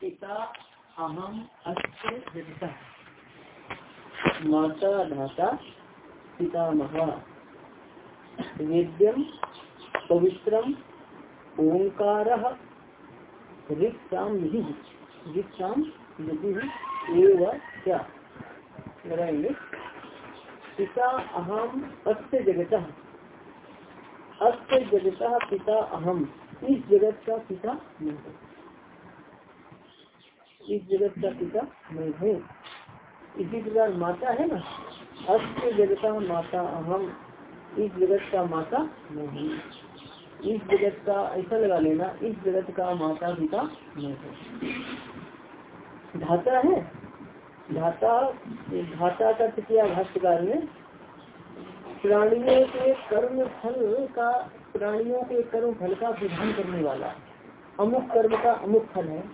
पिता, अहम अस्य जगता माता धाता पितामह। वेद्यम पवित्रम ओंकार क्या पिता, अहम अस्य जगत। अस्य जगत पिता अहम। इस जगत का पिता मैं हूँ। इस जगत का पिता मैं हूँ। इसी प्रकार माता है ना? अस्य जगता माता अहम। इस जगत का माता मैं हूँ। इस जगत का ऐसा लगा लेना, इस जगत का माता पिता मैं हूँ। धाता है? धाता धाता का किया भाष्यकार में प्राणियों के कर्म फल का, प्राणियों के कर्म फल का विधान करने वाला। अमुक कर्म का अमुक फल है?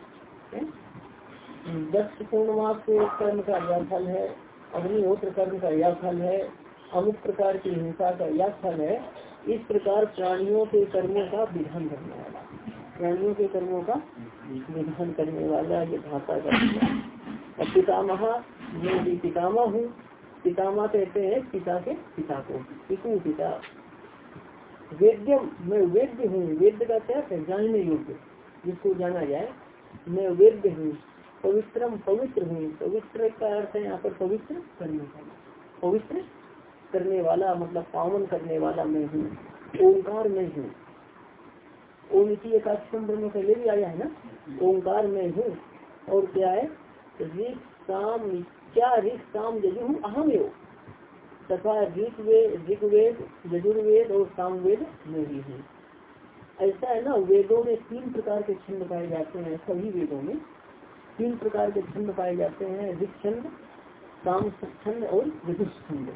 दस पूर्णमास के कर्म का यह फल है, अग्निहोत्र कर्म का यह फल है, अमुक प्रकार की हिंसा का यह फल है, इस प्रकार प्राणियों के कर्मों का विधान करने वाला। प्राणियों के कर्मों का विधान करने वाला ये भाषा का पितामह, मैं भी पितामह हूँ पितामह कहते हैं पिता के पिता को। पितु पिता? वेद्यम मैं वेद्य हूँ। वेद्य का क्या? है जानने योग्य जिसको जाना जाए, मैं वेद्य हूँ। पवित्रम पवित्र हूँ। पवित्र का अर्थ है यहाँ पर पवित्र करने वाला। पवित्र करने वाला मतलब पावन करने वाला मैं हूँ। ओंकार में हूँ। ओम की एकाक्षम में पहले भी आया है ना? ओंकार में हूँ। और क्या है? शाम क्या ऋख शाम यजु अहम योग तथा ऋग वेद ऋग्वेद यजुर्वेद और सामवेद में भी हूँ। ऐसा है ना, वेदों में तीन प्रकार के छंद पाए जाते हैं, सभी वेदों में। तीन प्रकार के छंद पाए जाते हैं, ऋग छंद काम छंद और ऋतुष छंद।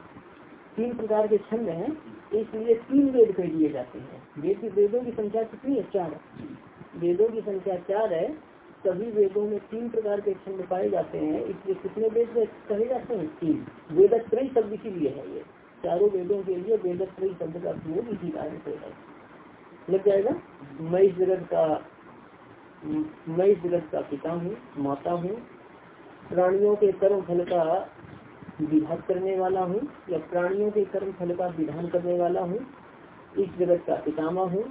तीन प्रकार के छंद हैं, इसलिए तीन वेद कह दिए जाते हैं। वेद वेदों की संख्या कितनी है? चार। वेदों की संख्या चार है सभी वेदों में तीन प्रकार के छंद पाए जाते हैं, इसलिए कितने वेद कहे जाते हैं तीन। वेदत्रयी शब्द इसीलिए है ये। चारों वेदों के लिए वेदत्रयी शब्द का प्रयोग इसी कारण से है। लग जाएगा? मैं इस जगत का, मैं इस जगत का पिता हूँ, माता हूँ। प्राणियों के कर्म फल का विभाग करने वाला हूँ, या प्राणियों के कर्म फल का विधान करने वाला हूँ। इस जगत का पितामा हूँ,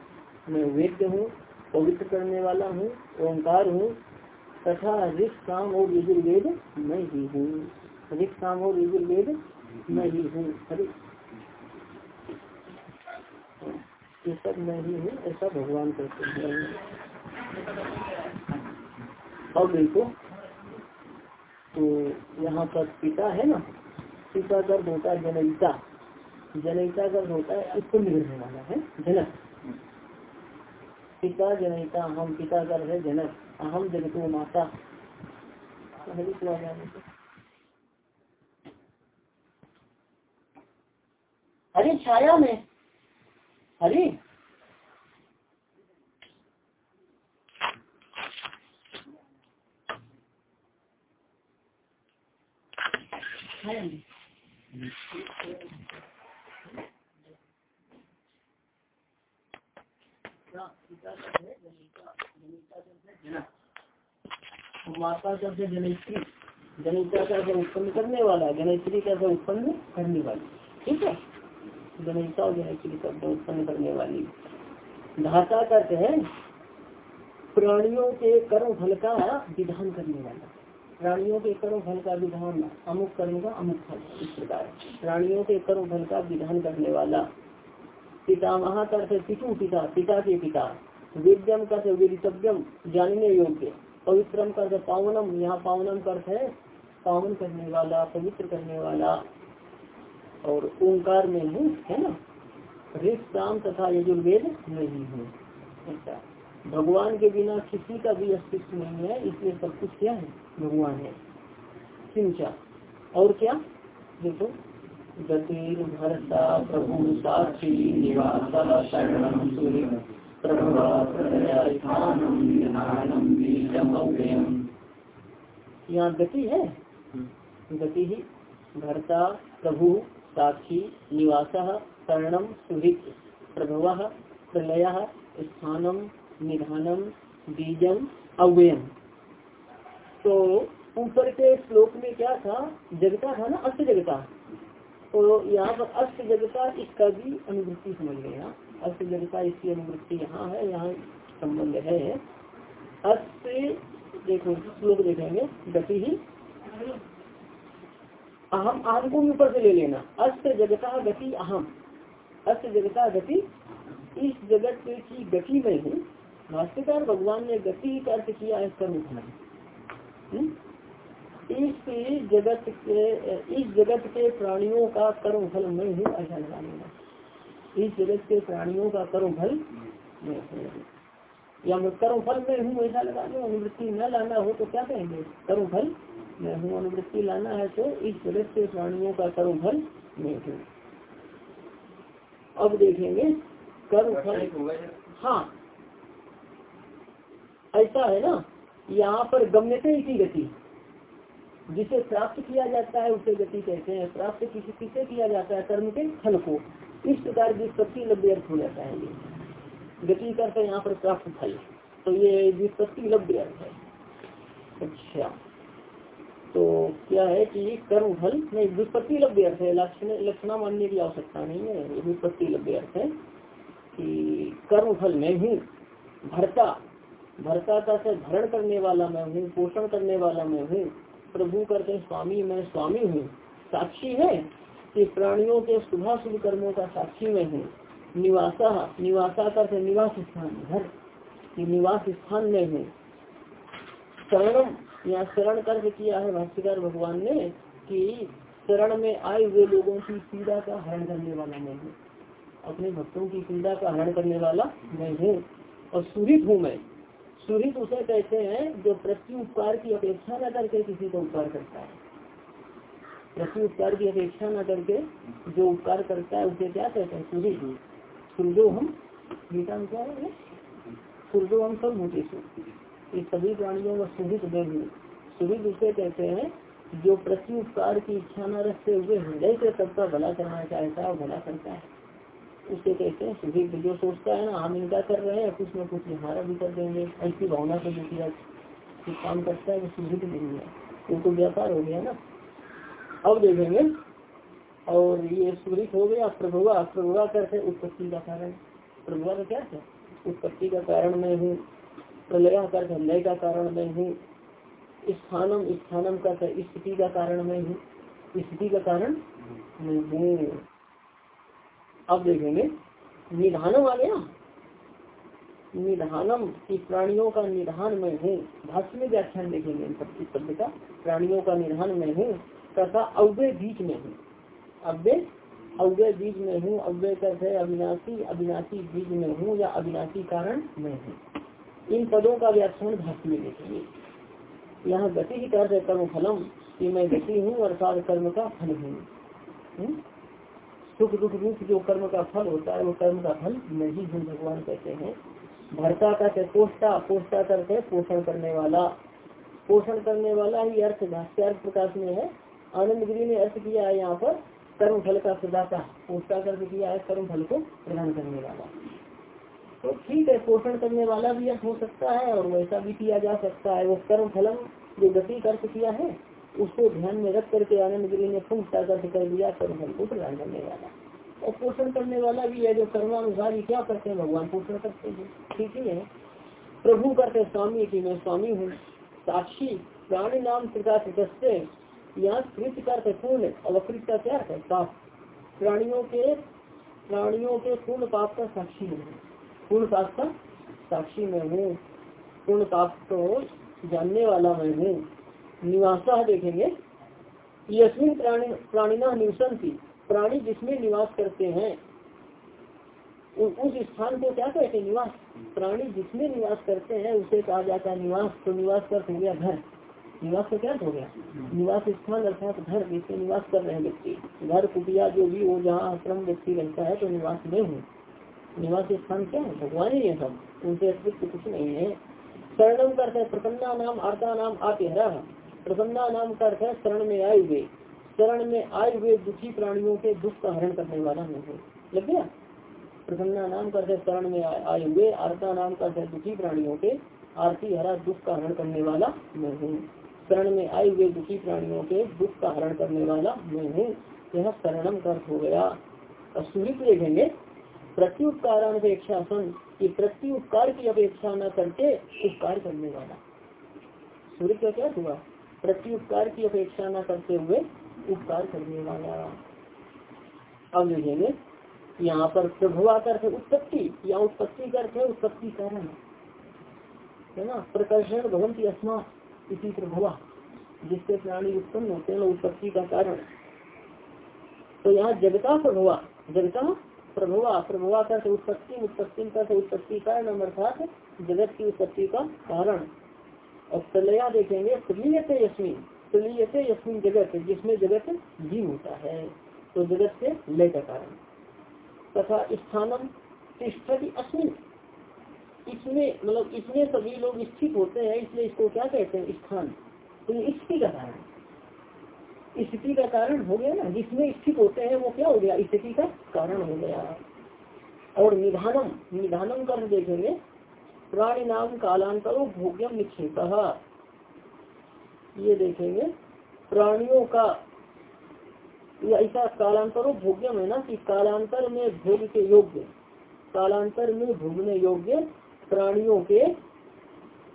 मैं वेद्य हूँ। पवित्र करने वाला हूँ, ओंकार हूँ, तथा ऋख काम और यजुर्वेद मैं ही। हूँ ऋख काम और यजुर्वेद मैं ही। हूँ ये सब मैं ही हूँ ऐसा भगवान कहते हैं। अब देखो तो यहाँ पर पिता है ना, पिता गर्भ होता है, जनयिता। जनयिता गर्भ होता है उत्पन्न करने वाला है, जनक। पिता जनयिता हम पिता गर्भ है जनक अहम जगतो माता। अरे छाया में। अरे। माता शब्द जनयत्री जनिता का उत्पन्न करने वाला जनयत्री का उत्पन्न करने वाली ठीक है? जनिता और जनयत्री शब्द उत्पन्न करने वाली धाता का है, प्राणियों के कर्म फल का विधान करने वाला प्राणियों के कर्म फल का विधान, अमुक कर्म का अमुक फल, इस प्रकार। प्राणियों के कर्म फल का विधान करने वाला पितामह कर पितु पिता पिता के पिता। विद्यम कर विदितव्यम, जानने योग्य। पवित्रम कर पावनम, यहाँ पावनम कर है। पावन करने वाला, पवित्र करने वाला। और ओंकार में हूँ है ना? ऋष शाम तथा यजुर्वेद नहीं ही। ऐसा। भगवान के बिना किसी का भी अस्तित्व नहीं है, इसलिए सब कुछ क्या है? भगवान है। सिंचा और क्या? देखो। गतिर भरता प्रभु साक्षी निवास यहाँ गति है? गति ही भरता, प्रभु, साक्षी, निवास शरणम सुहित प्रभव, प्रलय स्थानम निधानम बीजम अव्ययम। तो ऊपर के श्लोक में क्या था? जगता था ना, अस्त जगता। तो यहाँ पर अस्त जगता इसका भी अनुवृत्ति समझ गया अस्त जगता इसकी अनुवृत्ति यहाँ है, यहाँ संबंध है। अस्त देखो, श्लोक देखेंगे, गति ही। अहम अहम को भी ऊपर से ले लेना। अस्त जगता गति अहम। अस्त जगता गति, इस जगत की गति में हूँ। भाष्यकार भगवान ने गति का अर्थ किया है कर्म? इस जगत के इस जगत के प्राणियों का कर्म फल मैं हूँ ऐसा लगा लेना इस जगत के प्राणियों का कर्म फल मैं हूँ। या मैं कर्म फल में हूँ ऐसा लगा लो अनुवृत्ति न लाना हो तो क्या कहेंगे? कर्म फल मैं हूँ अनुवृत्ति लाना है तो इस जगत के प्राणियों का कर्म फल मैं हूँ। अब देखेंगे कर्म फल हाँ ऐसा है ना यहाँ पर गम्यते की गति। जिसे प्राप्त किया जाता है, उसे गति कहते हैं। प्राप्त किसी किसे किया जाता है? कर्म के फल को। इस प्रकार व्युत्पत्ति लभ्य अर्थ हो जाता है ये गति करते यहाँ पर प्राप्त फल। तो ये व्युत्पत्ति लभ्य अर्थ है। अच्छा। तो क्या है कि कर्म फल? नहीं, व्युत्पत्ति लभ्य अर्थ है। लक्षण लक्षणा मानने की आवश्यकता नहीं है। ये व्युत्पत्ति लभ्य अर्थ है कि कर्म फल में हूँ। भरता। भरता का से भरण करने वाला मैं हूँ, पोषण करने वाला मैं हूँ। प्रभु करते स्वामी, मैं स्वामी हूँ। साक्षी है कि प्राणियों के शुभ शुभ कर्मों का साक्षी मैं हूँ। निवासा निवासा करते निवास स्थान घर निवास स्थान में हूँ। शरणम, यहाँ शरण कर किया है भाष्यकार भगवान ने कि शरण में आए हुए लोगों की पीड़ा का हरण करने वाला मैं हूँ। अपने भक्तों की पीड़ा का हरण करने वाला मैं हूँ और सूरित हूँ मैं। सूरित उसे कहते हैं जो प्रति उपकार की अपेक्षा न करके किसी को उपकार करता है। प्रति उपकार की अपेक्षा न करके जो उपकार करता है उसे क्या कहते हैं? सूरित सूर्यो। हम गीता में क्या है सूर्यो हम सब भूतेशु ये सभी प्राणियों का सुहित देव सुहित उसे कहते हैं जो प्रति उपकार की इच्छा न रखते हुए हृदय से सबका भला करना चाहता है भला करता है। उसे कहते हैं सुहित जो सोचता है ना, हम इनका कर रहे हैं, कुछ न कुछ हमारा भी कर देंगे। ऐसी भावना से जो किया काम करता है, वो सुहित नहीं है। वो तो व्यापार हो गया ना। अब देखेंगे। और ये सुहित हो गया, प्रभुआ प्रभुआ करते उत्पत्ति का कारण। प्रभुआ का क्या है? उत्पत्ति का कारण मैं हूँ, प्रलया कर लय का कारण मैं हूँ, स्थानम स्थानम का स्थिति का कारण मैं हूँ स्थिति का कारण मैं हूँ। अब देखेंगे, निधानम आ गया। निधानम की प्राणियों का निधान में हूँ। भाष्य में व्याख्यान देखेंगे इन सब इस शब्द का। प्राणियों का निधान में हूँ तथा अव्य बीच में हूँ। अव्य अव्य बीज में हूँ। अव्य करते अविनाशी अविनाशी बीज में हूँ या अविनाशी कारण में हूँ। इन पदों का व्याख्यान भाष्य में देखेंगे। यहाँ गति ही कर कर्म फलम कि मैं गति हूँ अर्थात कर्म का फल हूँ। हम्म? सुख दुख रूप जो कर्म का फल होता है, वो कर्म का फल नहीं हूँ, भगवान कहते हैं। भरता का पोषता पोषता करते पोषण करने वाला। पोषण करने वाला ही अर्थ भाष्यार्थ प्रकाश में है। आनंद गिरी ने अर्थ किया है यहाँ पर, कर्म फल का प्रदाता पोषता कर किया है, कर्म फल को प्रदान करने वाला। तो ठीक है, पोषण करने वाला भी अर्थ हो सकता है, और वैसा भी किया जा सकता है। वो कर्म फलम जो गति कर्त किया है उसको ध्यान में रख करके आनंद गिरी ने पुनः अर्थ कर दिया कर्म को प्रदान करने वाला। और पोषण करने वाला भी है, जो कर्मानुसार ही क्या करते हैं, भगवान पोषण करते हैं। ठीक ही है। प्रभु करते स्वामी की मैं स्वामी हूँ। साक्षी, प्राणी नाम कृता यहाँ कृत करते पूर्ण, अवकृत क्या है? पाप। प्राणियों के प्राणियों के पूर्ण पाप का साक्षी है। पूर्ण पाप का साक्षी मैं हूँ। पूर्ण पाप को जानने वाला मैं हूँ। निवासा देखेंगे। यशमिन प्राणी प्राणिना निवसंती प्राणी जिसमें निवास करते हैं उस स्थान को क्या कहते हैं निवास? प्राणी जिसमें निवास करते हैं, उसे कहा जाता है निवास। तो निवास कर हो गया घर? निवास का क्या हो गया? निवास स्थान अर्थात घर जिसमें निवास कर रहे व्यक्ति। घर, कुटिया, जो भी वो जहाँ आश्रम व्यक्ति रहता है तो निवास में हूँ। निवास स्थान क्या है? भगवान ही है सब। उनसे अतिरिक्त कुछ नहीं है। शरणम करते प्रसन्ना नाम आर्ता नाम आत्हरा। प्रसन्ना नाम करते शरण में आए हुए। शरण में आए हुए दुखी प्राणियों के दुख का हरण करने वाला है। लग गया? प्रसन्ना नाम करते शरण में आए हुए आरता नाम करते दुखी प्राणियों के आरती हरा दुख का हरण करने वाला मैं हूँ। शरण में आए हुए दुखी प्राणियों के दुख का हरण करने वाला मैं हूँ। यह शरणम कर हो गया। और सूर्य देखेंगे। प्रत्युपकारण अपेक्षा सन, कि प्रत्युपकार की अपेक्षा न करके उपकार करने वाला। सूर्य का क्या हुआ? प्रत्युपकार की अपेक्षा न करते हुए उपकार करने वाला। अब देखेंगे यहाँ पर प्रभुआ करते उत्पत्ति, या उत्पत्ति करते उत्पत्ति कारण है। ना? प्रकर्षण भगवंती अस्मा इसी प्रभुआ जिससे प्राणी उत्पन्न होते हैं उत्पत्ति का कारण। तो यहाँ जगता प्रभुआ जगता प्रभुआ प्रभुआ करते उत्पत्ति उत्पत्ति करते उत्पत्ति कारण अर्थात जगत की उत्पत्ति का कारण। और प्रलया देखेंगे प्रलीयते यशमिन प्रलीयते यशमिन जगत, जिसमें जगत जीव होता है तो जगत से लय का कारण। तथा स्थानम तिष्ठति अस्मिन। इसमें मतलब इसमें सभी लोग स्थित होते हैं, इसलिए इसको क्या कहते हैं? स्थान। तो स्थिति का कारण। स्थिति का कारण हो गया ना, जिसमें स्थित होते हैं, वो क्या हो गया? स्थिति का कारण हो गया। और निधानम निधानम कर देखेंगे प्राणी नाम कालांतरो भोग्यम निक्षेप। ये देखेंगे प्राणियों का ऐसा कालांतरो भोग्यम है ना कि कालांतर में भोग के योग्य कालांतर में भोगने योग्य प्राणियों के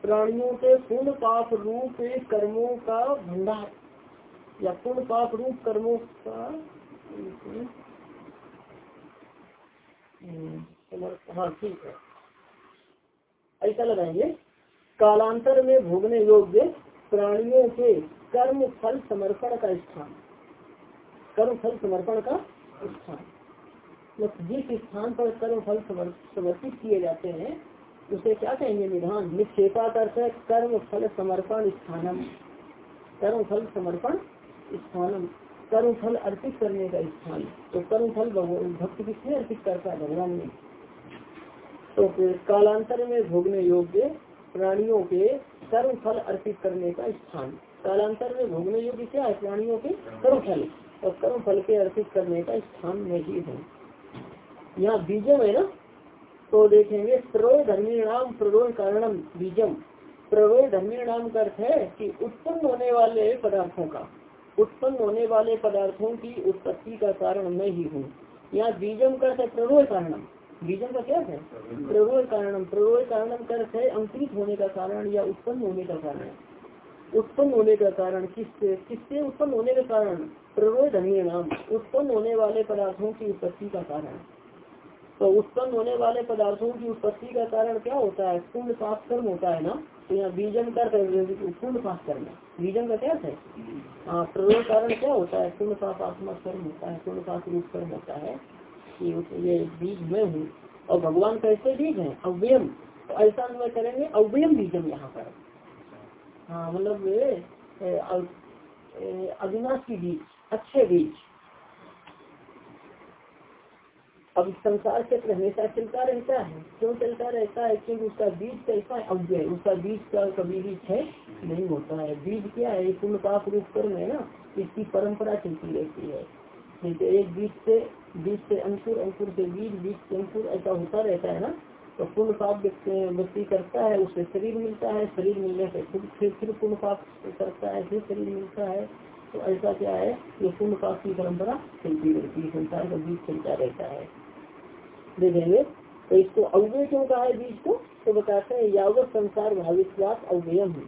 प्राणियों के पूर्ण पाप रूप कर्मों का भंडार या पूर्ण पाप रूप कर्मों का हम्म, हाँ ठीक है। ऐसा लगाएँगे। कालांतर में भोगने योग्य प्राणियों के कर्म फल समर्पण का स्थान। कर्म फल समर्पण का स्थान। मतलब जिस स्थान पर कर्म फल समर्पित किए जाते हैं, उसे क्या कहेंगे निधान? निक्षेपा करते कर्म फल समर्पण स्थानम। कर्म फल समर्पण स्थानम। कर्म फल अर्पित करने का स्थान। तो कर्म फल भक्त किसने अर्पित करता है? भगवान ने। तो कालांतर में भोगने योग्य प्राणियों के कर्म फल अर्पित करने का स्थान। कालांतर में भोगने योग्य क्या है? प्राणियों के कर्म फल और कर्म फल के अर्पित करने का स्थान में ही। है यहाँ बीजम है ना? तो देखेंगे, प्ररोय धर्मी नाम प्ररोय कारणम, बीजम। प्ररोय धर्मी नाम का अर्थ है कि उत्पन्न होने वाले पदार्थों का, उत्पन्न होने वाले पदार्थों की उत्पत्ति का कारण मैं ही हूँ। यहाँ बीजम का अर्थ है प्ररोय कारणम। बीजों का क्या है? प्ररोय कारणम प्ररोय कारणम कर है अंकुरित होने का कारण या उत्पन्न होने का कारण। उत्पन्न होने का कारण किससे? किससे उत्पन्न होने का कारण? प्ररोय नाम। उत्पन्न होने वाले पदार्थों की उत्पत्ति का कारण। तो उत्पन्न होने वाले पदार्थों की उत्पत्ति का कारण क्या होता है? पूर्ण पाप कर्म होता है ना? तो यहाँ बीजन कर पूर्ण पाप कर्म बीजन का क्या है? हाँ प्ररोय कारण क्या होता है? पूर्ण पाप आत्मा कर्म होता है, पूर्ण पाप रूप कर्म होता है। कि ये बीज में हूँ और भगवान कैसे बीज है, अव्ययम। तो ऐसा अनुय करेंगे, अव्ययम बीजम यहाँ पर। हाँ मतलब अविनाशी बीज, अच्छे बीज। अब संसार चक्र हमेशा चलता रहता है। क्यों चलता रहता है? क्योंकि उसका बीज कैसा है? अव्यय। उसका बीज का कभी भी क्षय नहीं होता है। बीज क्या है? पूर्ण पाप रूप कर्म है ना। इसकी परंपरा चलती रहती है। जैसे एक बीज से बीज से अंकुर अंकुर से बीज बीज से अंकुर ऐसा होता रहता है ना? तो पूर्ण पाप व्यक्ति करता है उससे शरीर मिलता है। शरीर मिलने से फिर फिर फिर पूर्ण पाप करता है फिर शरीर मिलता है। तो ऐसा क्या है? ये पूर्ण पाप की परंपरा चलती रहती है संसार का बीज चलता रहता है। देखेंगे तो इसको अव्यय क्यों कहा है बीज को? तो बताते हैं यावत संसार भावित्वास अव्ययम है।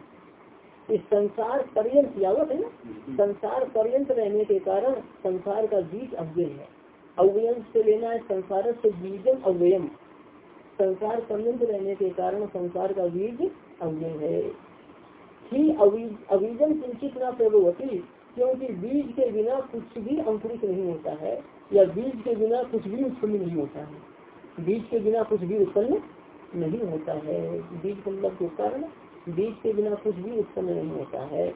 इस संसार पर्यंत यावत है ना? संसार पर्यंत रहने के कारण संसार का बीज अव्यय है। अव्ययम से लेना है, संसार से बीजम अव्ययम। संसार पर्यंत रहने के कारण संसार का बीज अव्यय है। ही अभिजन किंचित न प्रभुवती क्योंकि बीज के बिना कुछ भी अंकुरित नहीं होता है, या बीज के बिना कुछ भी उत्पन्न नहीं होता है। बीज के बिना कुछ भी उत्पन्न नहीं होता है। बीज मतलब के कारण बीज के बिना कुछ भी उत्पन्न नहीं होता है।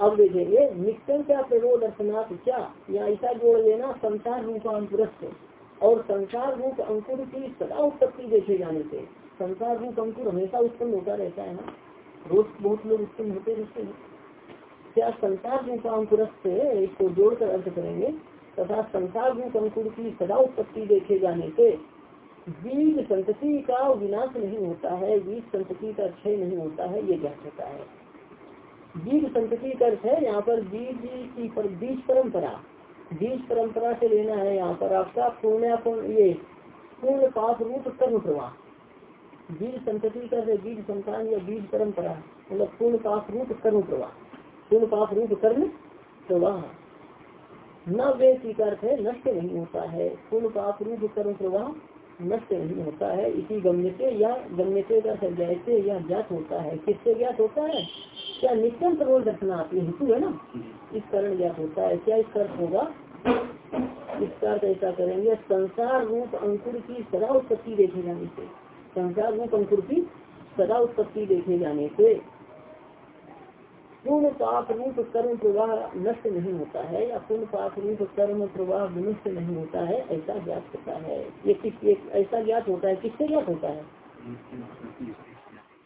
अब देखेंगे नित्यम क्या प्ररोध अर्थनाथ क्या? या ऐसा जोड़ लेना संसार रूप अंकुर और संसार रूप अंकुर की सदा उत्पत्ति देखे जाने से, संसार रूप अंकुर हमेशा उत्पन्न होता रहता है ना? रोज बहुत लोग उत्पन्न होते रहते हैं। क्या संसार रूप अंकुर से इसको जोड़कर अर्थ करेंगे। तथा संसार रूप अंकुर की सदा उत्पत्ति देखे जाने से, बीज संतति का विनाश नहीं होता है, बीज संतति का क्षय नहीं होता है, ये होता है। बीज संतति का अर्थ है यहाँ पर बीज की पर, बीज परंपरा। बीज परंपरा से लेना है यहाँ पर आपका पूर्ण ये पूर्ण पाप रूप कर्म प्रवाह बीज संतति का बीज संतान या बीज परंपरा मतलब पूर्ण पाप रूप कर्म प्रवाह पूर्ण पाप रूप कर्म प्रवाह न वे स्वीकार है नष्ट नहीं होता है। पूर्ण पाप रूप कर्म प्रवाह नष्ट नहीं होता है। इसी गम्यते या गम्यते का जैसे या ज्ञात होता है। किससे ज्ञात होता है? क्या नित्यम प्रबोध दर्शनाथ ये हेतु है ना? इस कारण ज्ञात होता है? क्या इस अर्थ होगा? इसका अर्थ ऐसा करेंगे, संसार रूप अंकुर की सदा उत्पत्ति देखे जाने से, संसार रूप अंकुर की सदा उत्पत्ति देखे जाने से, पूर्ण पाप रूप कर्म प्रवाह नष्ट नहीं होता है, या पूर्ण पाप रूप कर्म प्रवाह विनष्ट नहीं होता है, ऐसा ज्ञात होता है। ये किस ऐसा ज्ञात होता है, किससे ज्ञात होता है?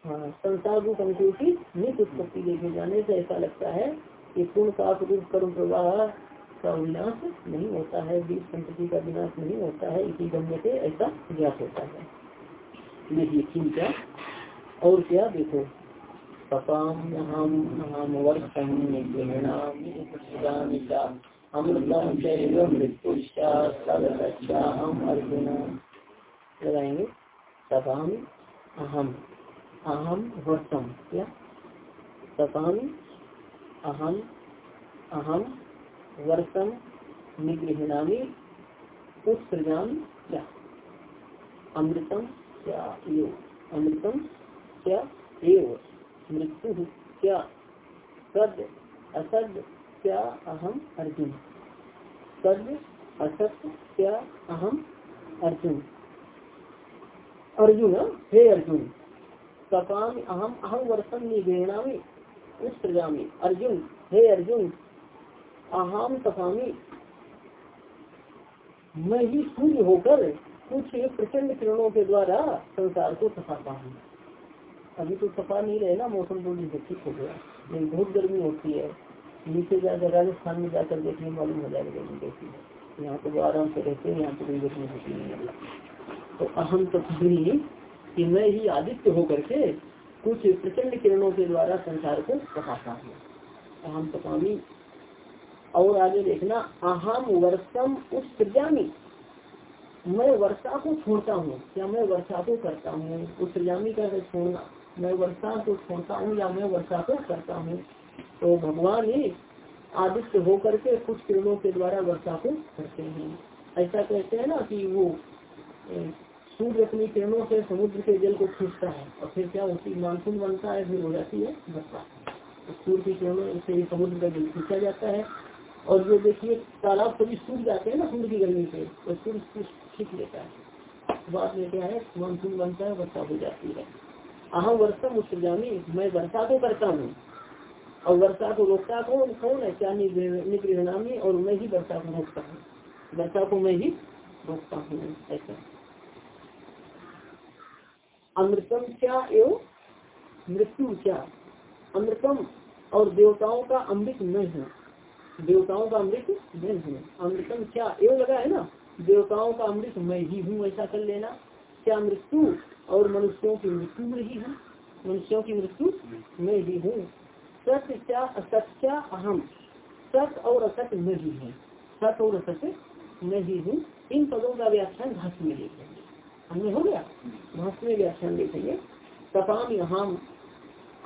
हाँ संसार रूप अंकुर की नित उत्पत्ति देखे जाने से ऐसा लगता है कि पूर्ण पाप रूप कर्म प्रवाह का विनाश नहीं होता है, बीज संपत्ति का विनाश नहीं होता है, इसी गम्य से ऐसा ज्ञात होता है। देखिए, ठीक है। और क्या देखो? लगाएँगे। तपाम अहम। अहम वर्षम क्या? तपाम अहम अहम वर्षम निगृहणामी। उत्सृजाम क्या अमृतम क्या यो। अमृतम क्या एवं। मृत्यु क्या सद असद क्या अहम अर्जुन। सद असत क्या अहम अर्जुन। अर्जुन, हे अर्जुन। तपामी अहम अहम वर्षम निगेणामी उत्सृजामी अर्जुन, हे अर्जुन अहम तपामी मैं ही सूर्य होकर कुछ प्रचंड किरणों के द्वारा संसार को सफाता हूँ। अभी तो सफ़ा नहीं रहे ना, मौसम थोड़ी ठीक हो गया। लेकिन बहुत गर्मी होती है। नीचे जाकर राजस्थान में जाकर देखने मालूम हो जाएगा गर्मी कैसी है। यहाँ तो आराम से रहते हैं, यहाँ तो कोई गर्मी होती नहीं है तो अहम तो कि मैं ही आदित्य होकर के कुछ प्रचंड किरणों के द्वारा संसार को सफाता हूँ। अहम तपामी। और आगे देखना, अहम वर्षम उस प्रजामी। मैं वर्षा को छोड़ता हूँ क्या मैं वर्षा को करता हूँ? उस प्रजामी का छोड़ना। मैं वर्षा को छोड़ता हूँ, या मैं वर्षा को करता हूँ? तो भगवान ही आदित्य होकर के कुछ किरणों के द्वारा वर्षा को करते हैं। ऐसा कहते हैं ना कि वो सूर्य अपनी किरणों से समुद्र के जल को खींचता है और फिर क्या होती है? मानसून बनता है, फिर हो जाती है वर्षा तो सूर्य की किरणों से समुद्र का जल खींचा जाता है। और जो देखिए, तालाब कभी सूख जाते हैं ना सूर्य की गर्मी से तो सूर्य खींच लेता है। बाद में क्या है? मानसून बनता है वर्षा हो जाती है। अहम वर्षम उत्सृजामी मैं वर्षा को करता हूँ। और वर्षा को रोकता कौन? कौन है? क्या निगृहणामी और मैं ही वर्षा को रोकता हूँ। वर्षा को मैं ही रोकता हूँ, ऐसा। अमृतम क्या एवं मृत्यु क्या? अमृतम और देवताओं का अमृत मैं हूँ। देवताओं का अमृत मैं हूँ। अमृतम क्या? एवं लगा है ना? देवताओं का अमृत मैं ही हूँ, ऐसा कर लेना। क्या मृत्यु और मनुष्यों की मृत्यु में ही हूँ? मनुष्यों की मृत्यु में ही हूँ। सत्य क्या असत्य अहम? सत्य और असत्य में ही। है सत और असत्य में ही। हूँ इन पदों का व्याख्यान भाष्य में देखेंगे हमने हो गया। भाष्य व्याख्यान देखेंगे तपाम अहम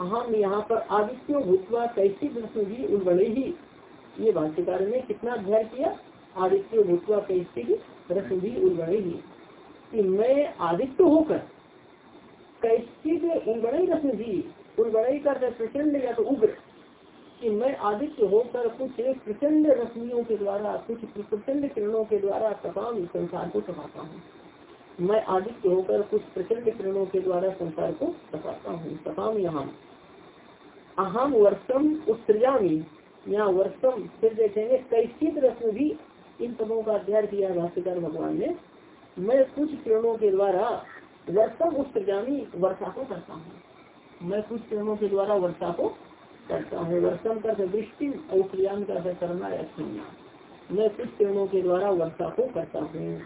अहम यहाँ पर आदित्य भूतवा कैसी प्रश्न भी उड़े ही ये भाष्यकार ने कितना अध्ययन किया? आदित्य भूतवा कैसी प्रश्न भी उड़े ही। कि मैं आदित्य होकर कैसी उलबड़ई रत्न जी उलबड़ई का प्रचंड या तो उग्र, कि मैं आदित्य होकर कुछ प्रचंड रश्मियों के द्वारा, कुछ प्रचंड किरणों के द्वारा तमाम संसार को तपाता हूँ। मैं आदित्य होकर कुछ प्रचंड किरणों के द्वारा संसार को तपाता हूँ। तपाम यहाँ। अहम वर्षम उत्सृजामी यहाँ वर्षम फिर देखेंगे कैसी रश्मि भी इन पदों का अध्ययन किया भाष्यकार भगवान ने। मैं कुछ किरणों के द्वारा वर्षा उत्सर्जामी वर्षा को करता हूँ। मैं कुछ किरणों के द्वारा वर्षा को करता हूँ। वर्षम कर वृष्टि और कर करना या मैं कुछ किरणों के द्वारा वर्षा को करता हूँ।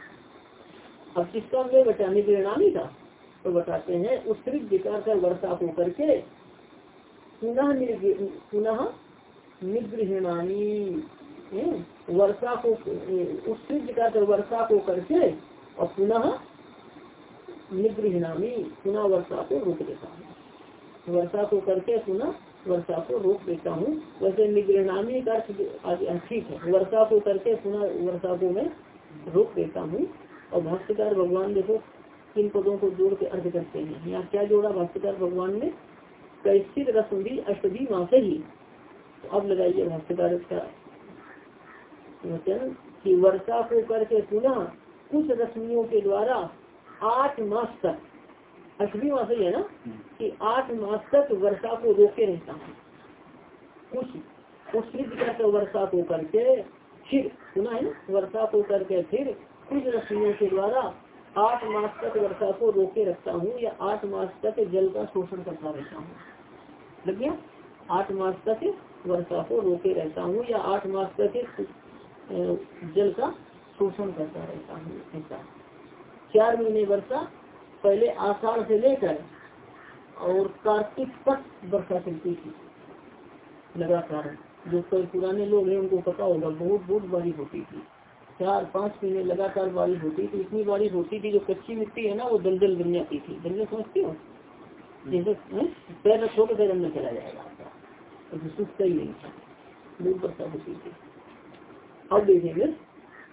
अब किसका मैं बचाने के नामी था। तो बताते हैं उत्तरित विकार कर वर्षा को करके पुनः पुनः निगृहणानी वर्षा को उत्तरित विकार कर वर्षा को करके और पुनः निगृहणामी पुनः वर्षा को रोक देता हूँ। वर्षा को करके पुनः वर्षा को रोक देता हूँ। वैसे निगृहणामी का ठीक है। वर्षा को करके पुनः वर्षा को मैं रोक देता हूँ। और भाष्यकार भगवान देखो किन पदों को जोड़ के अर्थ करते हैं। यहाँ क्या जोड़ा? भाष्यकार भगवान ने कैसित रसमी अष्टभी मास ही। तो अब लगाइए भाष्यकार का वचन कि वर्षा को करके पुनः कुछ रश्मियों के द्वारा आठ मास तक। अष्टमी मास ही है ना? कि आठ मास तक वर्षा को रोके रहता हूँ। कुछ उस वर्षा को करके, फिर, सुना है ना? वर्षा को करके फिर कुछ रश्मियों के द्वारा आठ मास तक वर्षा को रोके रखता हूँ या आठ मास तक जल का शोषण करता रहता हूँ। लग गया? आठ मास तक वर्षा को रोके रहता हूँ या आठ मास तक जल का शोषण करता रहता हूँ, ऐसा। चार महीने वर्षा, पहले आषाढ़ से लेकर और कार्तिक तक वर्षा चलती थी, लगातार। जो कई पुराने लोग हैं, उनको पता होगा बहुत बहुत बारी होती थी। चार पाँच महीने लगातार बारिश होती थी इतनी बारिश होती थी जो कच्ची मिट्टी है ना वो दलदल बन जाती थी। दलदल समझती हो? जैसे पैर रखो तो पैर अंदर चला जाएगा आपका। सूखता ही नहीं था। दूर वर्षा होती थी अब देखेंगे।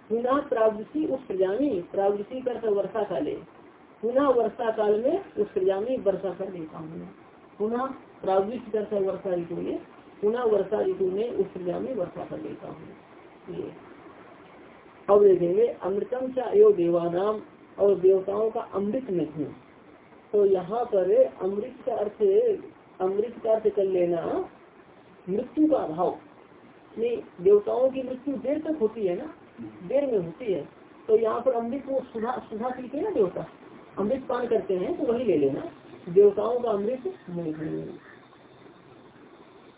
पुनः प्रावृति उस प्रजामी प्रावृति कर वर्षा काले। पुनः वर्षा काल में उस प्रजामी वर्षा कर देता हूँ पुनः प्रावृत कर वर्षा ऋतु में पुनः वर्षा ऋतु में उस प्रजामी वर्षा कर देता हूँ ये। अब देखेंगे, अमृतम अयो देवानाम और देवताओं का अमृत में तो यहाँ पर अमृत का अर्थ, अमृत का अर्थ कर लेना, मृत्यु का अभाव। नहीं देवताओं की मृत्यु देर तक होती है ना? देर में होती है। तो यहाँ पर अमृत को सुधा सुधा पीते ना देवता? अमृत पान करते हैं तो वही ले लेना। देवताओं का अमृत नहीं।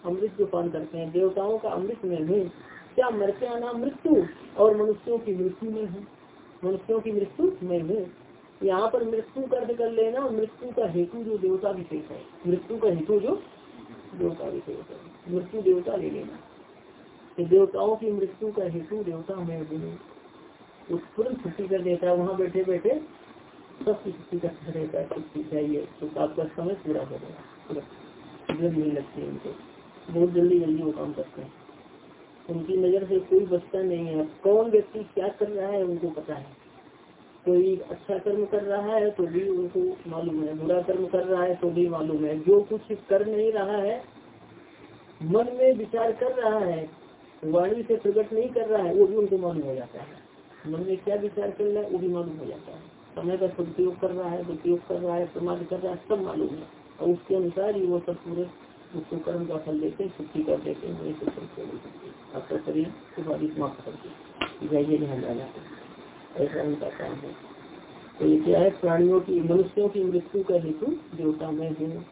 अमृत जो पान करते हैं, देवताओं का अमृत में हूँ क्या मरते आना मृत्यु? और मनुष्यों की मृत्यु में है। मनुष्यों की मृत्यु में है। यहाँ पर मृत्यु कर्ज कर लेना, मृत्यु का हेतु जो देवता विशेष है। मृत्यु का हेतु जो देवता विशेष है। मृत्यु देवता ले लेना। तो देवताओं की मृत्यु का हेतु देवता में उस तुरंत छुट्टी कर देता है। वहाँ बैठे बैठे सबकी छुट्टी करता रहता है। छुट्टी चाहिए तो आपका समय पूरा हो गया नहीं लगती उनको। बहुत जल्दी जल्दी वो काम करते हैं। उनकी नज़र से कोई बचता नहीं है। कौन व्यक्ति क्या कर रहा है उनको पता है। कोई अच्छा कर्म कर रहा है तो भी उनको मालूम है। बुरा कर्म कर रहा है तो भी मालूम है। जो कुछ कर नहीं रहा है, मन में विचार कर रहा है, वाणी से प्रकट नहीं कर रहा है, वो भी उनको मालूम हो जाता है। मन में क्या विचार कर रहा है, वो भी मालूम हो जाता है। समय का सदुपयोग कर रहा है, दुरुपयोग कर रहा है प्रमाद कर रहा है, सब मालूम है। और उसके अनुसार ही वो सब पूरे उसको कर्म का फल देते छुट्टी कर देते हैं आपका शरीर उपाधि समाप्त करके जाइए ध्यान जाना ऐसा उनका काम है। तो ये क्या है? प्राणियों की, मनुष्यों की मृत्यु का हेतु देवता में हूँ।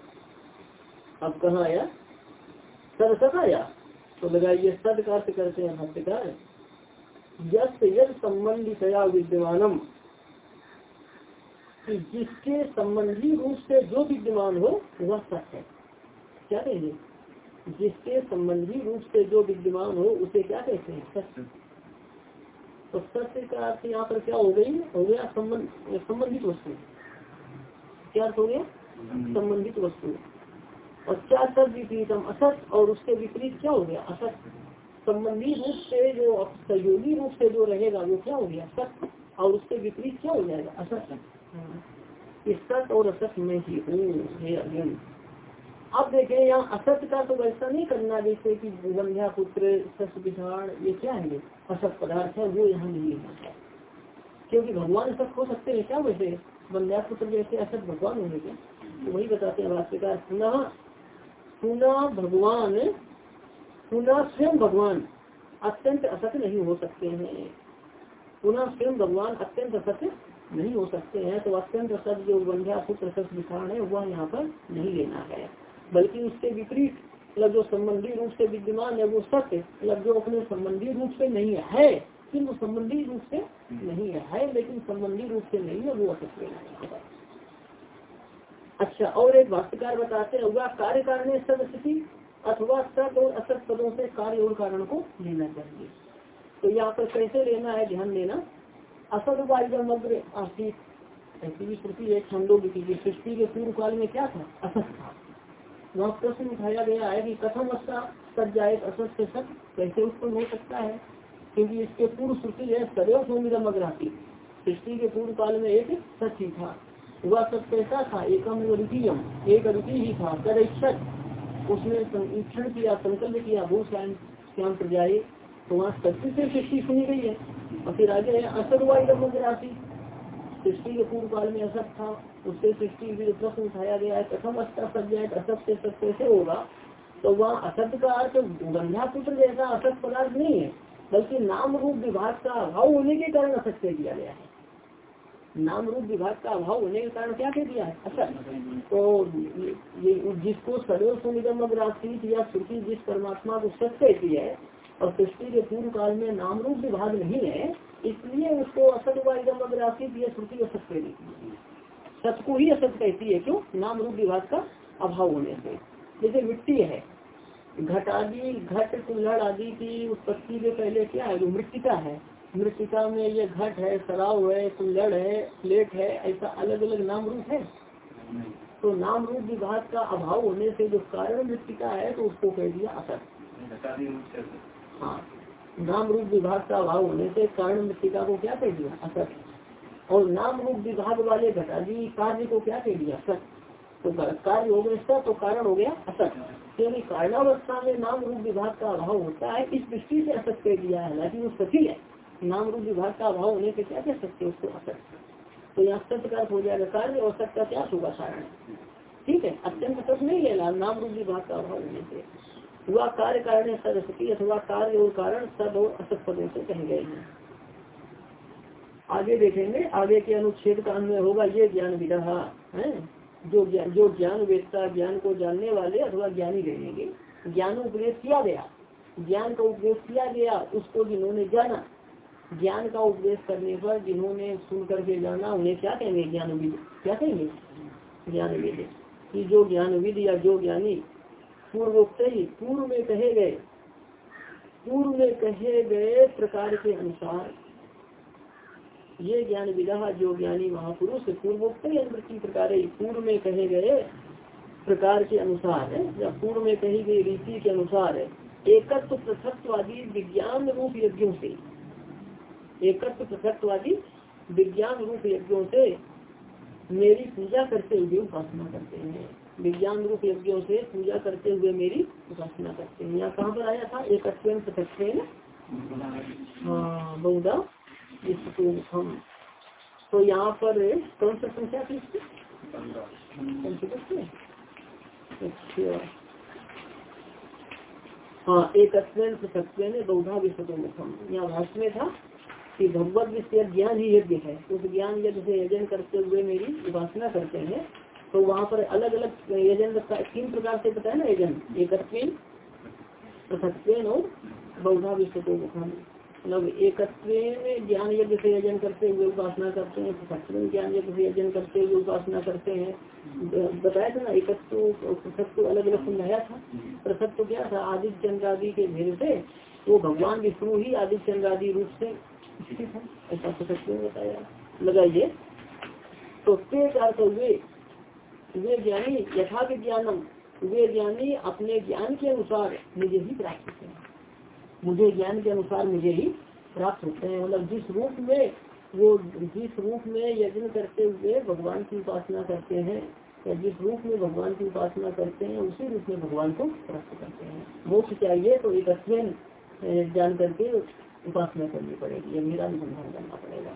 अब कहा आया? सद सद आया? तो लगाइए सद का अर्थ करते हैं भाष्यकार यश यद संबंधी सया विद्यमानम। कि जिसके संबंधी रूप से जो विद्यमान हो, वह सत्य है। क्या कहेंगे जिसके संबंधी रूप से जो विद्यमान हो उसे क्या कहते हैं? सत्य। तो सत्य का अर्थ यहाँ पर क्या हो गई? हो गया संबंध संबंधित वस्तु। क्या अर्थ हो गया? संबंधित। वस्तु। और क्या सत विपरीतम असत और उसके विपरीत क्या हो गया? असत। संबंधी रूप से जो सहयोगी रूप से जो रहेगा वो क्या हो गया? सत्य। और उसके विपरीत क्या हो जाएगा? असत। इस सत और असत में ही हूँ हे अर्जुन अब देखें, यहाँ असत का तो वैसा नहीं करना, जैसे कि बंध्या पुत्र सस विधान ये क्या है असत पदार्थ है, वो यहाँ नहीं है। क्योंकि भगवान असत हो सकते हैं क्या वैसे? बंध्या पुत्र जैसे असत भगवान होंगे क्या? तो वही बताते हैं भाष्यकार पुनः पुनः भगवान, पुनः स्वयं भगवान अत्यंत असत नहीं हो सकते हैं। पुनः स्वयं भगवान अत्यंत असत्य नहीं हो सकते हैं तो अत्यंत असत जो बंध्या पुत्र सस विधान है, वह यहाँ पर नहीं लेना है। बल्कि उसके विपरीत मतलब जो संबंधी रूप से विद्यमान है वो सत्य मतलब जो अपने संबंधी रूप से नहीं है, है किन्तु संबंधी रूप से नहीं है, है लेकिन संबंधी रूप से नहीं है वो असत्य अच्छा और एक भाष्यकार बताते हैं वह कार्य कारण सदस्यति अथवा सत और असत पदों से कार्य और कारण को लेना चाहिए। तो यहाँ पर कैसे लेना है ध्यान देना। असद वायुमग्र आशीत ऐसी भी श्रुति एक छंदो सृष्टि के पूर्व काल में क्या था? असत था। वहाँ प्रश्न उठाया गया है कि कथम अस्ता सत जाए असत से सत कैसे उत्पन्न हो सकता है? क्योंकि इसके पूर्व श्रुति है, सदैव सोमिदम अग्रहाती सृष्टि के पूर्व काल में एक सच ही था। वह सत कैसा था? एकम द्वितीयम। एक अद्वितीय ही था। सद उसने ईक्षण किया, संकल्प किया भू श्याम श्याम प्रजाए तो वहाँ सत्य से सृष्टि सुनी गई है। और फिर आगे है असद वाइडम अग्रहाती सृष्टि के पूर्व काल में असत था, उससे सृष्टि प्रश्न उठाया गया है, प्रथम सज्जाए असत से सत्य से होगा? तो वहाँ असत का अर्थ गंधा पुत्र जैसा असत पदार्थ नहीं है, बल्कि नाम रूप विभाग का अभाव होने के कारण असत कह दिया गया है। नाम रूप विभाग का अभाव होने के कारण क्या कह दिया है? असत तो ये जिसको सदैव सुनिगम या श्रुति जिस परमात्मा को सत्य कहती है और सृष्टि के पूर्व काल में नाम रूप विभाग नहीं है, इसलिए उसको असत अग्रासित या श्रुति असत कह देती है। सत को ही असत कहती है, क्यों? नाम रूप विभाग का अभाव होने से। जैसे मिट्टी है। घट आदि, घट, कुल्हड़ आदि की उत्पत्ति के पहले क्या है? जो मृतिका है। मृतिका में ये घट है, सराव है, कुल्हड़ है, प्लेट है, ऐसा अलग अलग नाम रूप है। तो नाम रूप विभाग का अभाव होने से जो कारण मृतिका है तो उसको कह दिया असत। हाँ नाम रूप विभाग का अभाव होने से कारण मृतिका को क्या कह दिया? असत। और नाम रूप विभाग वाले घटादी कार्य को क्या कह दिया? सत तो कार्य हो गया सत तो कारण हो गया असत। क्योंकि कारणावस्था में नाम रूप विभाग का अभाव होता है, इस दृष्टि से असत कह दिया है। हालाँकि वो सती है। नाम रूप विभाग का अभाव होने से क्या कह सकते हैं उसको? असत। तो यहाँ सत्य का हो जाएगा कार्य और सत्य का क्या होगा? कारण। ठीक है? अत्यंत सत नहीं है। नाम रूप विभाग का अभाव होने से वह कार्य कारण सरस्वती अथवा कार्य और कारण सद और असत पदों से कहे गए हैं। आगे देखेंगे, आगे के अनुच्छेद का अन्वय होगा, ये ज्ञान विधा है? जो ज्ञान जो ज्ञान वेदता, ज्ञान को जानने वाले अथवा ज्ञानी रहेंगे ज्ञान उपदेश किया गया। ज्ञान का उपदेश किया गया, उसको जिन्होंने जाना, ज्ञान का उपदेश करने पर जिन्होंने सुन करके जाना, उन्हें क्या कहेंगे? ज्ञान विद क्या कहेंगे? ज्ञान विद कि जो ज्ञानविद या जो ज्ञानी पूर्वोक्त ही पूर्व में कहे गए। पूर्व में कहे गए प्रकार के अनुसार ये ज्ञान विधा जो ज्ञानी महापुरुष पूर्वोक्त वृत्ति प्रकार पूर्व में कहे गए प्रकार के अनुसार है, या पूर्व में कही गई रीति के अनुसार है, एकत्व पृथकवादी विज्ञान रूप यज्ञों से। एकत्व पृथकवादी विज्ञान रूप यज्ञों से मेरी पूजा करते हुए उपासना करते हैं। विज्ञान रूप यज्ञों से पूजा करते हुए मेरी उपासना करते हैं। यहाँ कहाँ पर आया था? एकत्व पृथक हाँ। बहुधा। हम तो यहाँ पर कौन सा संख्या थी अच्छा। हाँ एक पृथक बहुधा यहाँ भाष्य में था कि भगवत विषय ज्ञान ही यज्ञ है। उस ज्ञान यज्ञ से यजन करते हुए मेरी उपासना करते हैं। तो वहाँ पर अलग अलग यजन तीन प्रकार से बताया ना यजन एक पृथक और बहुधा विश्वमुखम मतलब एक ज्ञान यज्ञ से यजन करते हुए उपासना करते हैं पृथक ज्ञान यज्ञ से यजन करते हुए उपासना करते हैं। बताया था ना, एकत्व पृथक तो अलग अलग समझाया था। पृथक तो क्या था? आदित्य चंद्रादि के भेद से वो भगवान विष्णु ही आदित्य चंद्रादि रूप से ऐसा पृथक बताया। लगाइए। तो तेज अर्थ वे वे ज्ञानी यथा ज्ञानम। वे ज्ञानी अपने ज्ञान के अनुसार मुझे ही प्राप्त होते हैं। मुझे ज्ञान के अनुसार मुझे ही प्राप्त होते हैं। मतलब जिस रूप में, वो जिस रूप में यज्ञ करते हुए भगवान की उपासना करते हैं, या जिस रूप में भगवान की उपासना करते हैं, उसी रूप में भगवान को प्राप्त करते हैं। मोक्ष चाहिए तो एक अध्ययन जान करके उपासना करनी पड़ेगी। या मेरा अनुसंधान करना पड़ेगा।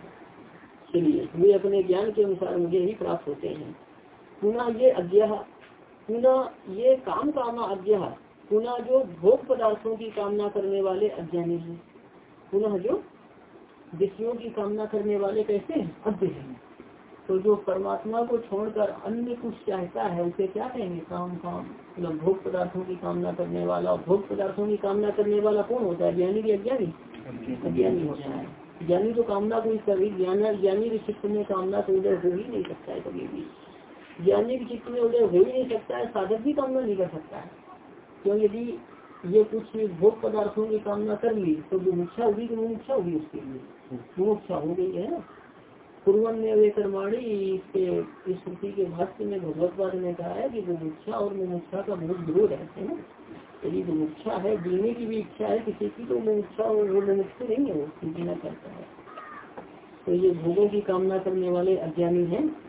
चलिए, वे अपने ज्ञान के अनुसार मुझे ही प्राप्त होते हैं। पुनः ये अज्ञा, पुनः ये काम कामा अज्ञा, पुनः जो भोग पदार्थों की कामना करने वाले अज्ञानी हैं, पुनः जो विषयों की कामना करने वाले कैसे हैं? अज्ञ तो जो परमात्मा को छोड़कर अन्य कुछ चाहता है, उसे क्या कहेंगे? काम काम। मतलब भोग पदार्थों की कामना करने वाला भोग पदार्थों की कामना करने वाला कौन होता है? ज्ञानी की अज्ञानी? अज्ञानी होता है। ज्ञानी तो कामना कोई कभी ज्ञान चित्त में कामना तो उदय हो ही नहीं सकता है कभी भी। ज्ञानी के चित्त में उदय हो ही नहीं सकता है, साधक भी कामना नहीं कर सकता है। क्यों? यदि ये कुछ भोग पदार्थों की कामना कर ली तो मुमुक्षा होगी तो मुमुक्षा होगी उसके लिए? मुमुक्षा हो गई है। पूर्वन ने वे कर्माणी इसके, इस के भाष्य में भगवत ने कहा है कि मुमुक्षा और मुमुक्षा का बहुत विरोध है ना? यदि मुमुक्षा है, जीने की भी इच्छा है किसी की तो मुमुक्षा और वो मुमुक्ष नहीं है, वो जीना करता है। तो ये भोगों की कामना करने वाले अज्ञानी हैं।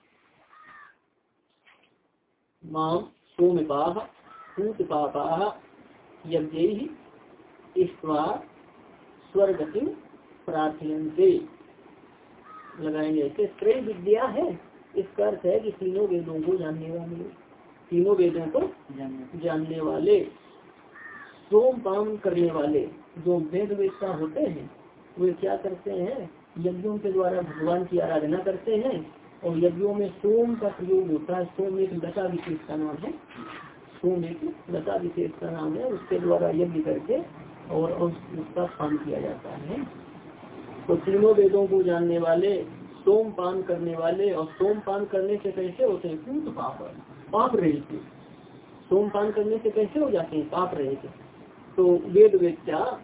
माम यज्ञ स्वर्गति प्रार्थयंते लगाएँगे ऐसे त्रय विद्या है। इसका अर्थ है कि तीनों वेदों को जानने वाले तीनों वेदों को जानने वाले। सोम पाम करने वाले जो वेद वेदता होते हैं वे क्या करते हैं? यज्ञों के द्वारा भगवान की आराधना करते हैं। और यज्ञों में सोम का प्रयोग होता है, सोम एक लता विशेष का नाम है। सोम एक लता विशेष का नाम है, उसके द्वारा यज्ञ करके और उसका पान किया जाता है। तो तीनों वेदों को जानने वाले, सोम पान करने वाले और सोम पान करने से कैसे होते हैं? पूत पाप पाप रहित। सोम पान करने से कैसे हो जाते हैं? पाप रहित। तो वेद वेद्या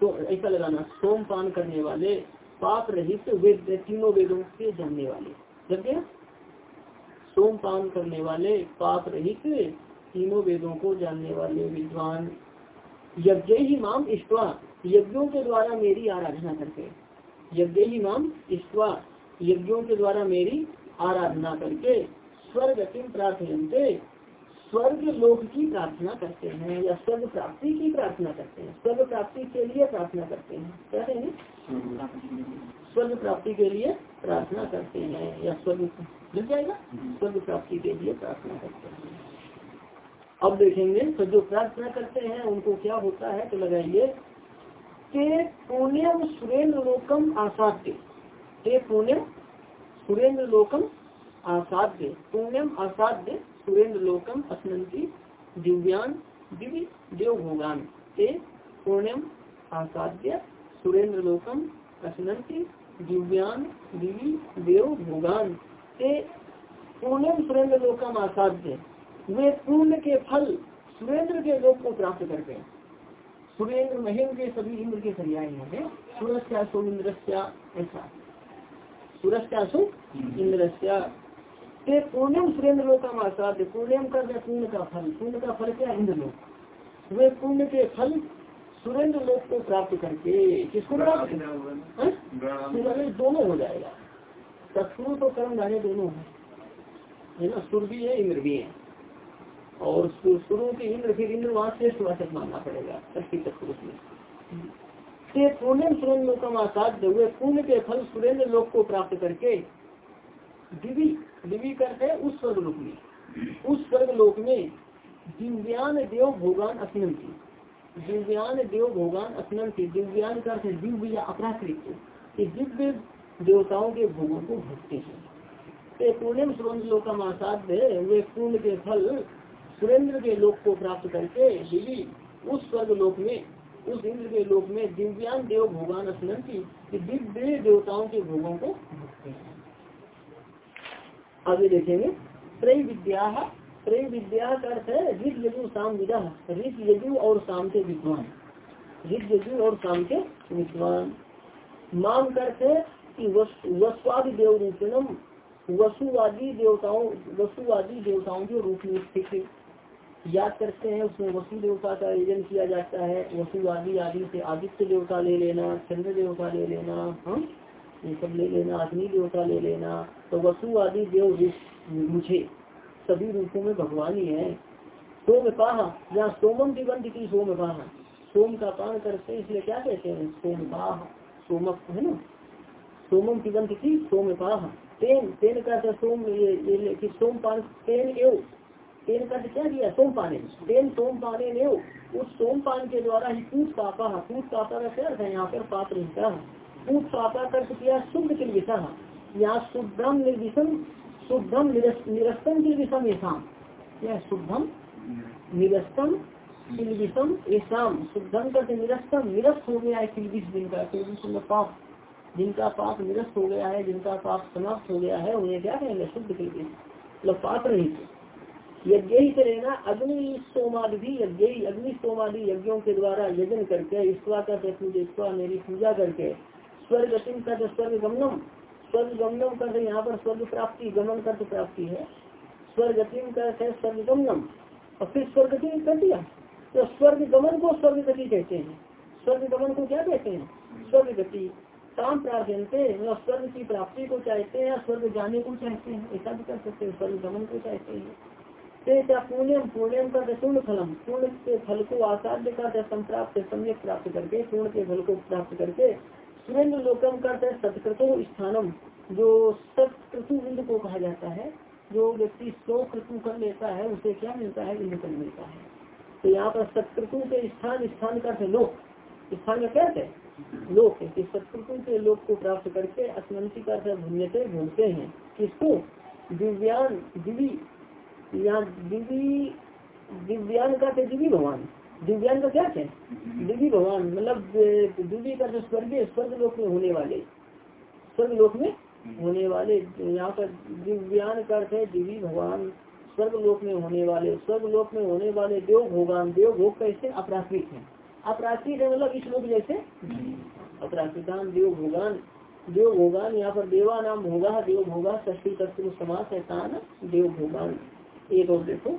तो ऐसा लगाना, सोम पान करने वाले पाप रहित वेद तीनों वेदों के जानने वाले जब क्या सोम पान करने वाले, पाप रहित तीनों वेदों को जानने वाले विद्वान यज्ञ ही माम इष्टवा, यज्ञों के द्वारा मेरी आराधना करके। यज्ञ ही माम इष्टवा, यज्ञों के द्वारा मेरी आराधना करके स्वर्ग किम प्रार्थयंते स्वर्ग लोक की प्रार्थना करते हैं या स्वर्ग प्राप्ति की प्रार्थना करते हैं? स्वर्ग प्राप्ति के लिए प्रार्थना करते हैं। क्या कहेंगे स्वर्ग प्राप्ति के लिए प्रार्थना करते हैं या स्वर्ग मिल जाएगा? स्वर्ग प्राप्ति के लिए प्रार्थना करते हैं। अब देखेंगे तो जो प्रार्थना करते हैं, उनको क्या होता है? तो लगाइए के पुण्यम सुरेंद्र लोकम आसाध्य पुण्यम सुरेंद्र लोकम आसाध्य पुण्यम असाध्य सुरेंद्र लोकम अस्नंती दिव्यान दिव्य देव भोगान ते पूर्णम आसाद्य सुरेंद्र लोकम अस्नंती दिव्यान दिव्य देव भोगान ते पूर्णम सुरेंद्र लोकम आसाध्य वे पूर्ण के फल सुरेंद्र के लोक को प्राप्त करते हैं। सुरेंद्र महेंद्र के सभी इंद्र के पर्याय हैं सूरज सो इंद्र ऐसा। सूरज क्या सो इंद्र ते पुण्यम सुरेंद्र लोक का आसाद पुण्यम कर पुण्य का फल। पुण्य का फल क्या इंद्र लोक वे पुण्य के फल सुरेंद्र लोक को प्राप्त करके किसको प्राप्त हाँ? दोनों हो जाएगा। तत्पुरु तो कर्म गाने दोनों है। ना सुर भी है इंद्र भी है। और शुरू के इंद्र फिर इंद्र वहाँ से सुवाचक मानना पड़ेगा सच्ची तत्पुरुष में पुण्य सुरेंद्र लोक आसाद हुए पुण्य के फल सुरेंद्र लोक को प्राप्त करके दिवी दिवी करते उस स्वर्ग लोक में। उस स्वर्ग लोक में दिव्यान देव भोगान अत्यंती दिव्यान देव भोगान अत्यंती दिव्यान करते दिव्य या अपराकृत। दिव्य देवताओं के भोगों को भोगते हैं। तो पूर्णिम सुरेंद्र लोक का मासाध्य वे पूर्ण के फल सुरेंद्र के लोक को प्राप्त करके दिवी उस स्वर्ग लोक में, उस इंद्र के लोक में दिव्यान देव भोगान असनंती दिव्य देवताओं के भोगों को भोगते हैं। आगे देखेंगे। त्रय विद्या त्रय विद्या का अर्थ है ऋत यजु शाम विदा ऋत यजु और शाम के विद्वान। ऋत यजु और शाम के विद्वान माम कि वस्वादि देव रूपिणम वसुवादी देवताओं वसुवादी देवताओं के रूप में स्थित याद करते हैं, उसमें वसु देवता का आयोजन किया जाता है। वसुवादी आदि से आदित्य देवता ले लेना, चंद्र देवता ले लेना हम ये सब ले लेना अग्नि देवता ले लेना। तो वसु आदि देव मुझे सभी रूपों में भगवान ही है। सोम पाह जहाँ सोमम दिवंत की सोम पाह। सोम का पान करते इसलिए क्या कहते हैं? सोम पाह सोमक है ना? सोमम दिवंत की सोम पाह। तेन तेन का सोम ये, कि सोम पान तेन एव। तेन का क्या दिया सोम पाने। तेन सोम पाने एव। उस सोम पान के द्वारा ही पूछ पापा पूत पापा का क्या है? यहाँ पर पाप रहता है। कर किया शुद्ध के विषा यहाँ शुद्धम निर्विषम, शुद्धम निरस्तम के विषम ऐसा क्या शुद्धम निरस्तम किलविषम शुद्धम का निरस्तम, निरस्त हो गया है पाप। जिनका पाप निरस्त हो गया है, जिनका पाप समाप्त हो गया है, उन्हें क्या कहेंगे? शुद्ध किलविष मतलब पाप रहित यज्ञ ही लेना, अग्नि सोमादि भी, यज्ञ अग्नि सोमादि यज्ञों के द्वारा यजन करके ईश्वा का मेरी पूजा करके स्वर्ग कर स्वर्ग गमनम स्वर्ग गमनम कर यहाँ पर स्वर्ग प्राप्ति, गमन कर प्राप्ति है स्वर्ग कर स्वर्ग गमनम और फिर स्वर्ग कर दिया। तो स्वर्ग गमन को स्वर्ग गति कहते हैं। स्वर्ग गमन को क्या कहते हैं? स्वर्ग गति काम प्रार्थनते मतलब स्वर्ग की प्राप्ति को चाहते हैं स्वर्ग जाने को चाहते हैं? ऐसा भी कर सकते हैं। स्वर्ग गमन को चाहते हैं। पुण्यम पुण्यम का पूर्ण फलम। पूर्ण के फल को आसाध्य का संप्राप्त, सम्यक प्राप्त करके पूर्ण के फल को प्राप्त करके सुरेंद्र लोकम का सत्कृतो स्थानम, जो सत्कृतु इंद्र को कहा जाता है, जो व्यक्ति सौ कृतु कर लेता है, उसे क्या मिलता है? इंद्र मिलता है। तो यहाँ पर सत्कृतु के स्थान स्थान का लोक। स्थान का क्या लोक है। सत्कृतु के लोक को प्राप्त करके असमंती का भूमते घूमते हैं। किसको? दिव्यान, दिवी, यहाँ दिवी दिव्यांग का थे दिव्य भगवान। दिव्यांग का क्या थे दिव्य भगवान मतलब दिव्य का जो स्वर्ग स्वर्ग लोक में होने वाले स्वर्ग लोक में होने वाले, यहाँ पर दिव्यान का थे दिव्य भगवान स्वर्ग लोक में होने वाले स्वर्ग लोक में होने वाले देव भोगान देव भोग कैसे अपराकृत है। अपराकृत है मतलब इस लोक जैसे? अपराकृतान देव भोगान देव भोगान यहाँ पर देवा नाम भोगा, देव भोगा ष्टी तत्व समास है देव भोगान एक और देखो।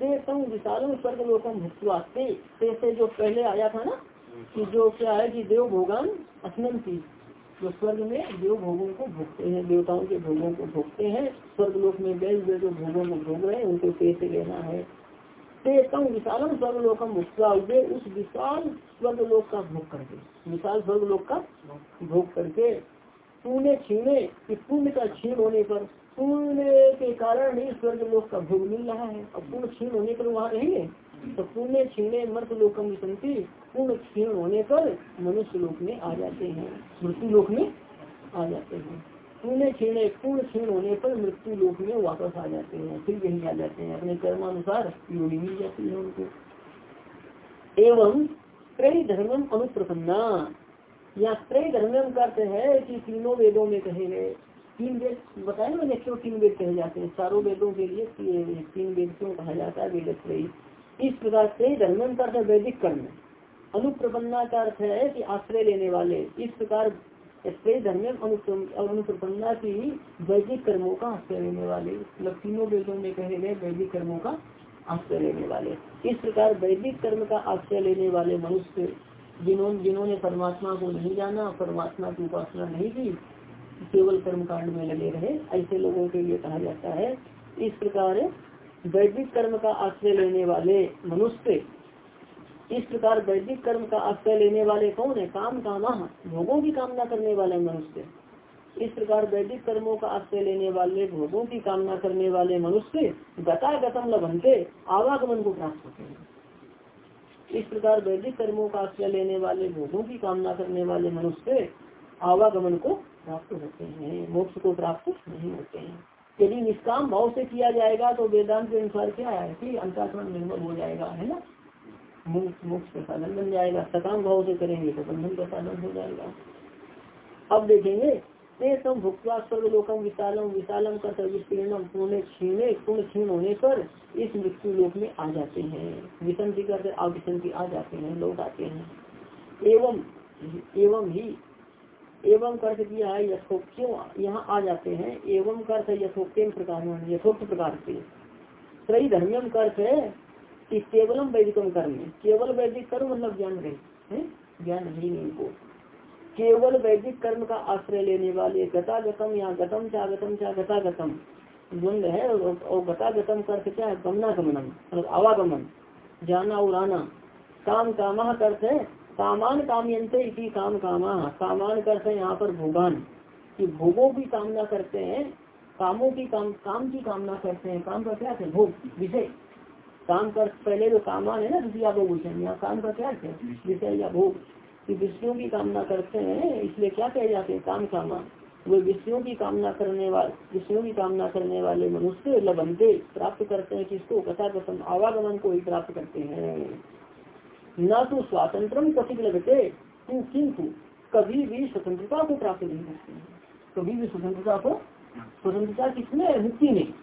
विसंति विशाल स्वर्ग लोकम भुक्वा से जो पहले आया था ना, कि जो क्या है कि देव भोगान असनम की जो स्वर्ग में देव भोगों को भोगते हैं, देवताओं के भोगों को भोगते हैं, स्वर्ग लोक में गए हुए जो भोगों को भोग रहे हैं, उनको कैसे लेना है। तेतम विशालम स्वर्ग लोकम भुक्वा वे उस विशाल स्वर्ग लोक का भोग करके, विशाल स्वर्ग लोक का भोग करके पुण्य छीने पुण्य का छीन होने पर पुण्य के कारण ही स्वर्ग लोक का भोग मिल रहा है। और पूर्ण क्षीण होने पर वहाँ रहेंगे तो पुण्य क्षीणे मृत लोकम विसंति पूर्ण क्षीण होने पर मनुष्य लोक में आ जाते हैं। मृत्यु लोक में आ जाते हैं। पुण्य क्षीण, पूर्ण क्षीण होने पर मृत्यु लोक में वापस आ जाते हैं। फिर यही आ जाते हैं। अपने कर्मानुसार योगी मिल जाती है उनको। एवं त्रय धर्मम अनुप्रसन्ना। या त्रय धर्मम करते हैं कि तीनों वेदों में कहे गए तीन वेद बताए मैंने, क्यों तीन वेद कहे जाते हैं? चारों वेदों के लिए तीन वेद क्यों कहा जाता है? वेद इस प्रकार से धर्म का अर्थ वैदिक कर्म। अनुप्रपन्ना का अर्थ है कि आश्रय लेने वाले। इस प्रकार धर्म अनुप्रपन्ना की वैदिक कर्मों का आश्रय लेने वाले। मतलब तीनों वेदों में कहे गए वैदिक कर्मों का आश्रय लेने वाले। इस प्रकार वैदिक कर्म का आश्रय लेने वाले मनुष्य जिन्होंने जिन्होंने परमात्मा को नहीं जाना, परमात्मा की उपासना नहीं की केवल कर्म कांड में लगे रहे, ऐसे लोगों के लिए कहा जाता है। इस प्रकार वैदिक कर्म का आश्रय लेने वाले मनुष्य, इस प्रकार वैदिक कर्म का आश्रय लेने वाले कौन है? काम कामा, भोगों की कामना करने वाले मनुष्य। इस प्रकार वैदिक कर्मों का आश्रय लेने वाले, भोगों की कामना करने वाले मनुष्य गता गतम लभनते आवागमन को प्राप्त होते हैं। इस प्रकार वैदिक कर्मों का आश्रय लेने वाले, भोगों की कामना करने वाले मनुष्य आवागमन को प्राप्त होते हैं, मोक्ष को प्राप्त नहीं होते हैं। यदि निष्काम भाव से किया जाएगा तो वेदांत के अनुसार क्या है कि अंतरात्मा निर्मल हो जाएगा, है ना? मोक्ष का साधन बन जाएगा। सकाम भाव से करेंगे तो बंधन का साधन हो जाएगा। अब देखेंगे, ते स्वर्गलोकम विशालम विशालम कर विस्तीर्णम पुण्य छीने पुण्य क्षीण होने पर इस मृत्यु लोक में आ जाते हैं। विसंति करते अविसंति आ जाते हैं लोग आते हैं। एवं एवं ही एवं कर्थ किया है यथो यहाँ आ जाते हैं। एवं कर्थ यथोक्तम प्रकार यथोक्त प्रकार से सही धर्मियम कर्थ है कि केवलम वैदिकम कर्म केवल वैदिक कर्म मतलब ज्ञान रहे ज्ञान नहीं इनको। केवल वैदिक कर्म का आश्रय लेने वाले गता गतम या गतम चा गतम चा गता गतम द्वंद है, और गता गतम कर्थ क्या है? गमना गमनम मतलब आवागमन, जाना और आना। काम कामा कर्थ है कामान कामयंते इसी काम कामा। कामान करते हैं यहाँ पर भोगान। कि भोगों की कामना करते हैं, कामों की काम काम की कामना करते हैं। काम का क्या है? भोग, विषय। काम कर, पहले जो कामान है ना द्वितीय भोग यहाँ काम का क्या है? विषय या भोग। कि विषयों की कामना करते हैं, इसलिए क्या कहे जाते हैं? काम कामा। वो विषयों की कामना करने वाले, विषयों की कामना करने वाले मनुष्य लबनते प्राप्त करते हैं किसको? कथा कथम आवागमन को ही प्राप्त करते हैं। न तो स्वातंत्र कथित लगते, तू किंतु कभी भी स्वतंत्रता को प्राप्त नहीं करते हैं। कभी भी स्वतंत्रता को, स्वतंत्रता किसमें? मुक्ति में।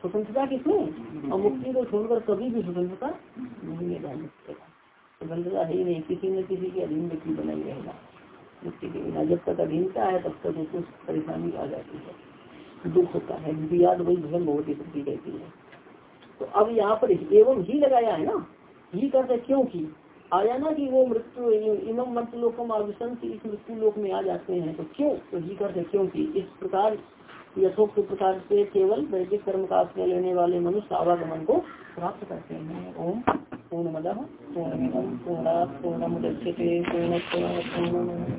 स्वतंत्रता किसमें? और मुक्ति को छोड़कर कभी भी स्वतंत्रता नहीं जा स्वतंत्रता है ही नहीं, किसी न किसी के अधीन व्यक्ति बनाई रहेगा। मुक्ति के बिना जब तक अधीनता है, तब तक उसको परेशानी आ जाती है। दुख होता है याद वही बहुत ही शक्ति रहती है। तो अब यहाँ पर एवं ही लगाया है ना ही करते क्यों की आया ना कि वो मृत्यु इमम मृत्यु लोकम आविशंत इस मृत्यु लोक में आ जाते हैं। तो क्यों? तो ही करते क्यों की इस प्रकार, यथोक्त प्रकार से केवल वैदिक कर्म का आश्रय लेने वाले मनुष्य आवागमन को प्राप्त करते हैं। ओम पूर्णमद पूर्णमिदम पूर्णा पूर्णमुदच्यते। पूर्ण पूर्ण